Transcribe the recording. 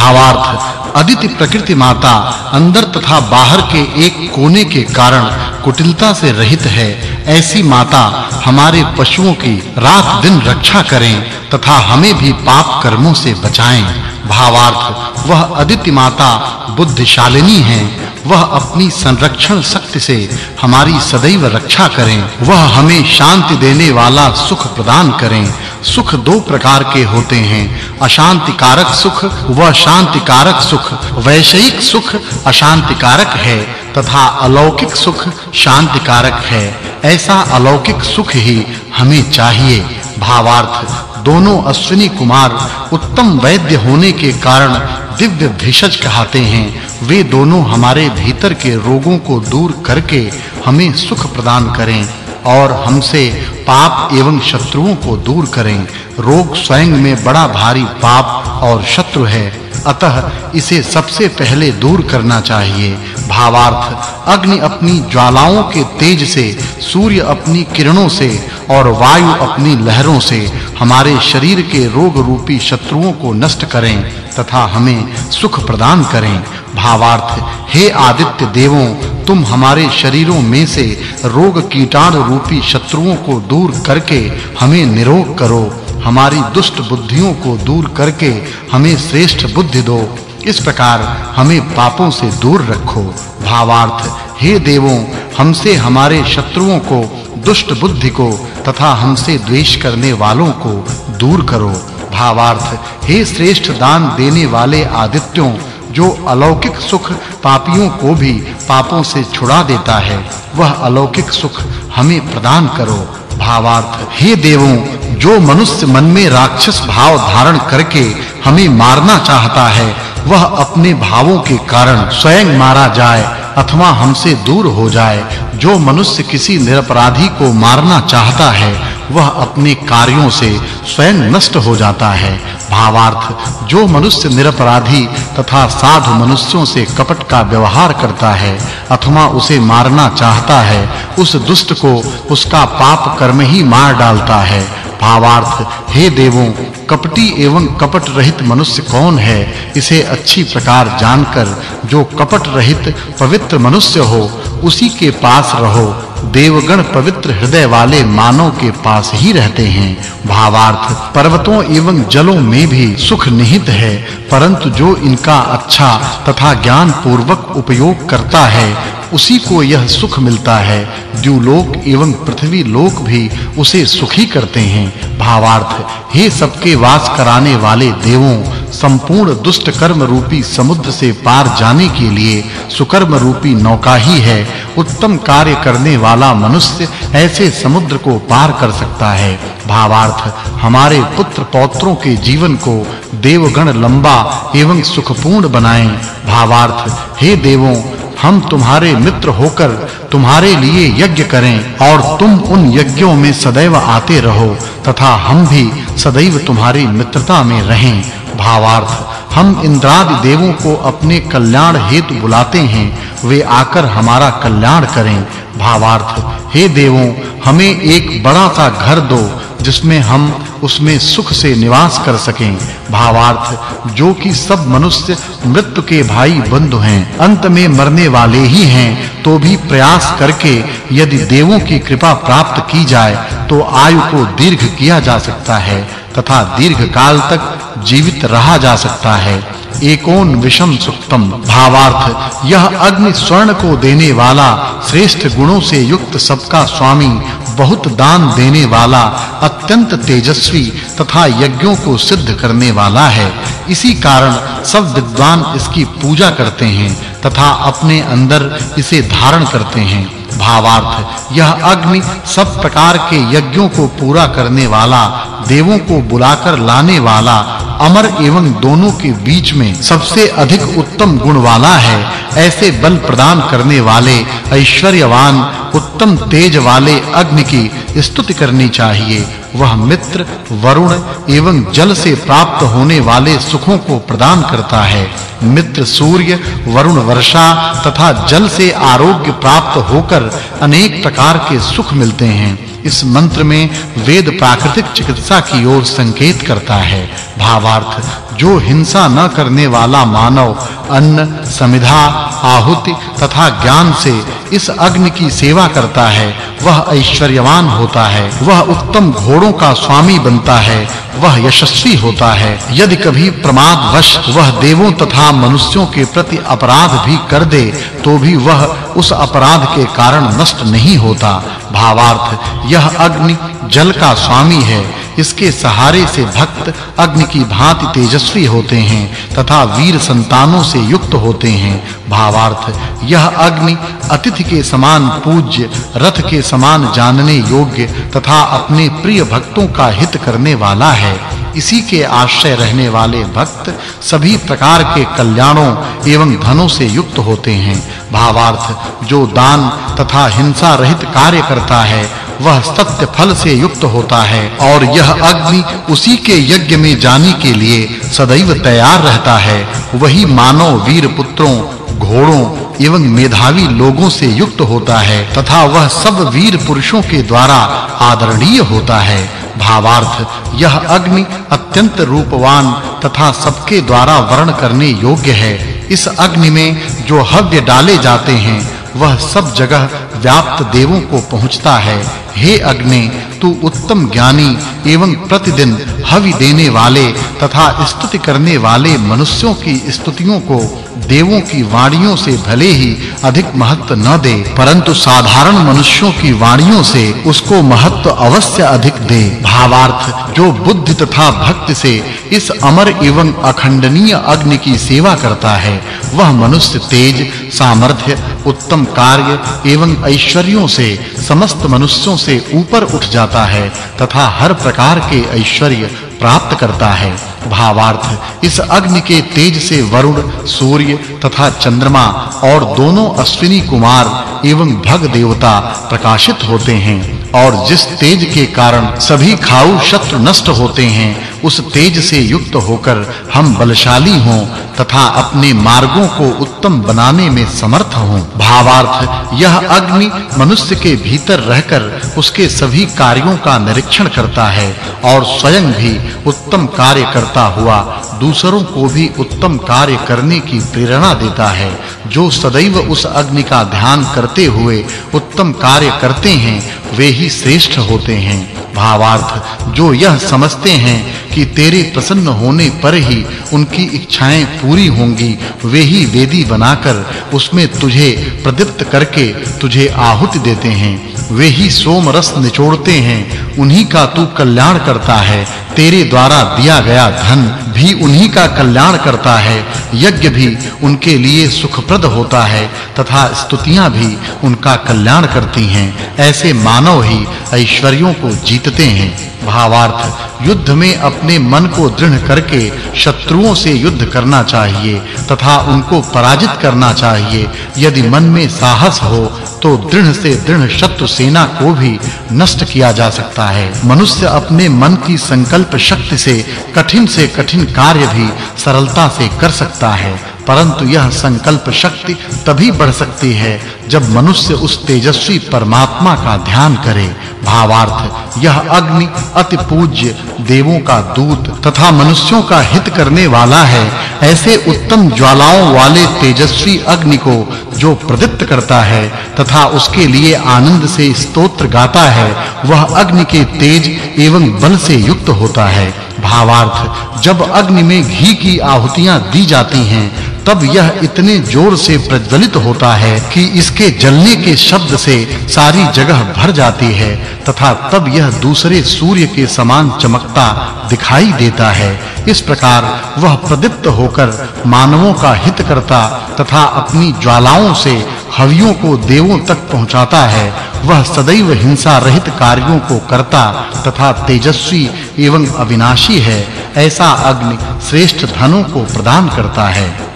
भावार्थ, अदिति प्रकृति माता, अंदर तथा बाहर के एक कोने के कारण कुटिलता से रहित है, ऐसी माता हमारे पशुओं की रात दिन रक्षा करें, तथा हमें भी पाप कर्मों से बचाएँ। भावार्थ, वह अदिति माता बुद्धिशालिनी है, वह अपनी संरक्षण शक्ति से हमारी सदैव रक्षा करें, वह हमें शांति देने वाला सुख प्रदान करें सुख दो प्रकार के होते हैं। अशांति कारक सुख व शांति कारक सुख। वैषयिक सुख अशांति कारक है, तथा अलौकिक सुख शांति कारक है। ऐसा अलौकिक सुख ही हमें चाहिए। भावार्थ, दोनों अश्विनी कुमार उत्तम वैद्य होने के कारण दिव्य भेषज कहते हैं। वे दोनों हमारे भीतर के रोगों को दूर करके हमें सुख प्रदान करें और हमसे पाप एवं शत्रुओं को दूर करें। रोग स्वयं में बड़ा भारी पाप और शत्रु है। अतः इसे सबसे पहले दूर करना चाहिए। भावार्थ, अग्नि अपनी ज्वालाओं के तेज से, सूर्य अपनी किरणों से और वायु अपनी लहरों से हमारे शरीर के रोग रूपी शत्रुओं को नष्ट करें। तथा हमें सुख प्रदान करें। भावार्थ, हे आदित्य देवों, तुम हमारे शरीरों में से रोग कीटाणु रूपी शत्रुओं को दूर करके हमें निरोग करो। हमारी दुष्ट बुद्धियों को दूर करके हमें श्रेष्ठ बुद्धि दो। इस प्रकार हमें पापों से दूर रखो। भावार्थ, हे देवों, हमसे हमारे शत्रुओं को, दुष्ट बुद्धि को तथा हमसे द्वेष करने वालों को दूर करो। भावार्थ, हे श्रेष्ठ दान देने वाले आदित्यों, जो अलौकिक सुख पापियों को भी पापों से छुड़ा देता है, वह अलौकिक सुख हमें प्रदान करो। भावार्थ, हे देवों, जो मनुष्य मन में राक्षस भाव धारण करके हमें मारना चाहता है, वह अपने भावों के कारण स्वयं मारा जाए अथवा हमसे दूर हो जाए। जो मनुष्य किसी निरपराधी को मारना चाहता है वह अपने कार्यों से स्वयं नष्ट हो जाता है। भावार्थ, जो मनुष्य निरपराधी तथा साधु मनुष्यों से कपट का व्यवहार करता है, अथवा उसे मारना चाहता है, उस दुष्ट को उसका पाप कर्म ही मार डालता है। भावार्थ। हे देवों, कपटी एवं कपट रहित मनुष्य कौन है? इसे अच्छी प्रकार जानकर जो कपट रहित पवित्र मनुष्य हो, उसी के पास रहो। देवगण पवित्र हृदय वाले मानव के पास ही रहते हैं। भावार्थ, पर्वतों एवं जलों में भी सुख निहित है, परंतु जो इनका अच्छा तथा ज्ञान पूर्वक उपयोग करता है उसी को यह सुख मिलता है। द्युलोक एवं पृथ्वी लोक भी उसे सुखी करते हैं। भावार्थ, हे सबके वास कराने वाले देवों, संपूर्ण दुष्ट कर्म रूपी समुद्र से पार जाने के लिए सुकर्म रूपी नौका ही है। उत्तम कार्य करने वाला मनुष्य ऐसे समुद्र को पार कर सकता है। भावार्थ, हमारे पुत्र पौत्रों के जीवन को देवगण लंबा एवं सुखपूर्ण बनाएँ। भावार्थ, हे देवों हम तुम्हारे मित्र होकर तुम्हारे लिए यज्ञ करें और तुम उन यज्ञों में सदैव आते रहो तथा हम भी सदैव तुम्हारी मित्रता में रहें। भावार्थ, हम इंद्रादि देवों को अपने कल्याण हेतु बुलाते हैं। वे आकर हमारा कल्याण करें। भावार्थ, हे देवों, हमें एक बड़ा सा घर दो जिसमें हम उसमें सुख से निवास कर सकें। भावार्थ, जो कि सब मनुष्य मृत्यु के भाई बंधु हैं, अंत में मरने वाले ही हैं तो भी प्रयास करके यदि देवों की कृपा प्राप्त की जाए तो आयु को दीर्घ किया जा सकता है, तथा दीर्घ काल तक जीवित रहा जा सकता है। एकोन विषम सुक्तम। भावार्थ, यह अग्नि स्वर्ण को देने वाला, श्रेष्ठ गुणों से युक्त सबका स्वामी, बहुत दान देने वाला, अत्यंत तेजस्वी तथा यज्ञों को सिद्ध करने वाला है। इसी कारण सब विद्वान इसकी पूजा करते हैं तथा अपने अंदर इसे धारण करते हैं। भावार्थ, यह अग्नि सब प्रकार के यज्ञों को पूरा करने वाला, देवों को बुलाकर लाने वाला अमर एवं दोनों के बीच में सबसे अधिक उत्तम गुण वाला है, ऐसे बल प्रदान करने वाले, ऐश्वर्यवान, उत्तम तेज वाले अग्नि की स्तुति करनी चाहिए। वह मित्र, वरुण एवं जल से प्राप्त होने वाले सुखों को प्रदान करता है। मित्र सूर्य, वरुण वर्षा तथा जल से आरोग्य प्राप्त होकर अनेक प्रकार के सुख मिलते हैं। इस मंत्र में वेद प्राकृतिक चिकित्सा की ओर संकेत करता है। भावार्थ। जो हिंसा न करने वाला मानव, अन्न समिधा आहुति तथा ज्ञान से इस अग्नि की सेवा करता है, वह ऐश्वर्यवान होता है, वह उत्तम घोड़ों का स्वामी बनता है, वह यशस्वी होता है। यदि कभी प्रमादवश वह देवों तथा मनुष्यों के प्रति अपराध भी कर दे तो भी वह उस अपराध के कारण नष्ट नहीं होता। भावार्थ, यह अग्नि जल का स्वामी है इसके सहारे से भक्त अग्नि की भांति तेजस्वी होते हैं तथा वीर संतानों से युक्त होते हैं। भावार्थ, यह अग्नि अतिथि के समान पूज्य, रथ के समान जानने योग्य तथा अपने प्रिय भक्तों का हित करने वाला है। इसी के आश्रय रहने वाले भक्त सभी प्रकार के कल्याणों एवं धनों से युक्त होते हैं। भावार्थ, जो दान तथा हिंसा रहित कार्य करता है वह सत्य फल से युक्त होता है और यह अग्नि उसी के यज्ञ में जाने के लिए सदैव तैयार रहता है। वही मानव वीर पुत्रों, घोड़ों एवं मेधावी लोगों से युक्त होता है तथा वह सब वीर पुरुषों के द्वारा आदरणीय होता है। भावार्थ, यह अग्नि अत्यंत रूपवान तथा सबके द्वारा वर्ण करने योग्य है। इस अग्नि में जो हव्य डाले जाते हैं, वह सब जगह व्याप्त देवों को पहुँचता है। हे अग्नि, तू उत्तम ज्ञानी एवं प्रतिदिन हवि देने वाले तथा स्तुति करने वाले मनुष्यों की स्तुतियों को देवों की वाणियों से भले ही अधिक महत्व न दे, परंतु साधारण मनुष्यों की वाणियों से उसको महत्व अवश्य अधिक दे। भावार्थ, जो बुद्धि तथा भक्ति से इस अमर एवं अखंडनीय अग्नि की सेवा करता है, वह मनुष्य तेज, सामर्थ्य, उत्तम कार्य एवं ऐश्वर्यों से समस्त मनुष्यों से ऊपर उठ जाता है तथा हर प्रकार के ऐश्वर्य प्राप्त करता है। भावार्थ, इस अग्नि के तेज से वरुण, सूर्य तथा चंद्रमा और दोनों अश्विनी कुमार एवं भग देवता प्रकाशित होते हैं और जिस तेज के कारण सभी खाऊ शत्रु नष्ट होते हैं उस तेज से युक्त होकर हम बलशाली हों तथा अपने मार्गों को उत्तम बनाने में समर्थ हों। भावार्थ, यह अग्नि मनुष्य के भीतर रहकर उसके सभी कार्यों का निरीक्षण करता है और स्वयं भी उत्तम कार्य करता हुआ दूसरों को भी उत्तम कार्य करने की प्रेरणा देता है। जो सदैव उस अग्नि का ध्यान करते हुए उत्तम कार्य करते हैं, वे ही श्रेष्ठ होते हैं। भावार्थ, जो यह समझते हैं कि तेरे प्रसन्न होने पर ही उनकी इच्छाएँ पूरी होंगी। वे ही वेदी बनाकर उसमें तुझे प्रदीप्त करके तुझे आहुति देते हैं। वे ही सोम रस निचोड़ते हैं। उन्हीं का तू कल्याण करता है। तेरे द्वारा दिया गया धन भी उन्हीं का कल्याण करता है, यज्ञ भी उनके लिए सुखप्रद होता है, तथा स्तुतियाँ भी उनका कल्याण करती हैं। ऐसे मानव ही ऐश्वर्यों को जीतते हैं। भावार्थ, युद्ध में अपने मन को दृढ़ करके शत्रुओं से युद्ध करना चाहिए, तथा उनको पराजित करना चाहिए। यदि मन में साहस हो तो दृढ़ से दृढ़ शत्रु सेना को भी नष्ट किया जा सकता है। मनुष्य अपने मन की संकल्प शक्ति से, कठिन से कठिन कार्य भी सरलता से कर सकता है, परंतु यह संकल्प शक्ति तभी बढ़ सकती है जब मनुष्य उस तेजस्वी परमात्मा का ध्यान करे। भावार्थ, यह अग्नि अति पूज्य देवों का दूत तथा मनुष्यों का हित करने वाला है। ऐसे उत्तम ज्वालाओं वाले तेजस्वी अग्नि को जो प्रदीप्त करता है तथा उसके लिए आनंद से स्तोत्र गाता है, वह अग्नि के तेज एवं बल से युक्त होता है। भावार्थ, जब अग्नि में घी की आहुतियाँ दी जाती हैं तब यह इतने ज़ोर से प्रज्वलित होता है कि इसके जलने के शब्द से सारी जगह भर जाती है, तथा तब यह दूसरे सूर्य के समान चमकता दिखाई देता है। इस प्रकार वह प्रदीप्त होकर मानवों का हित करता तथा अपनी ज्वालाओं से हवियों को देवों तक पहुंचाता है। वह सदैव हिंसा रहित कार्यों को करता तथा तेजस्वी एवं अविनाशी है, ऐसा अग्नि श्रेष्ठ धनों को प्रदान करता है।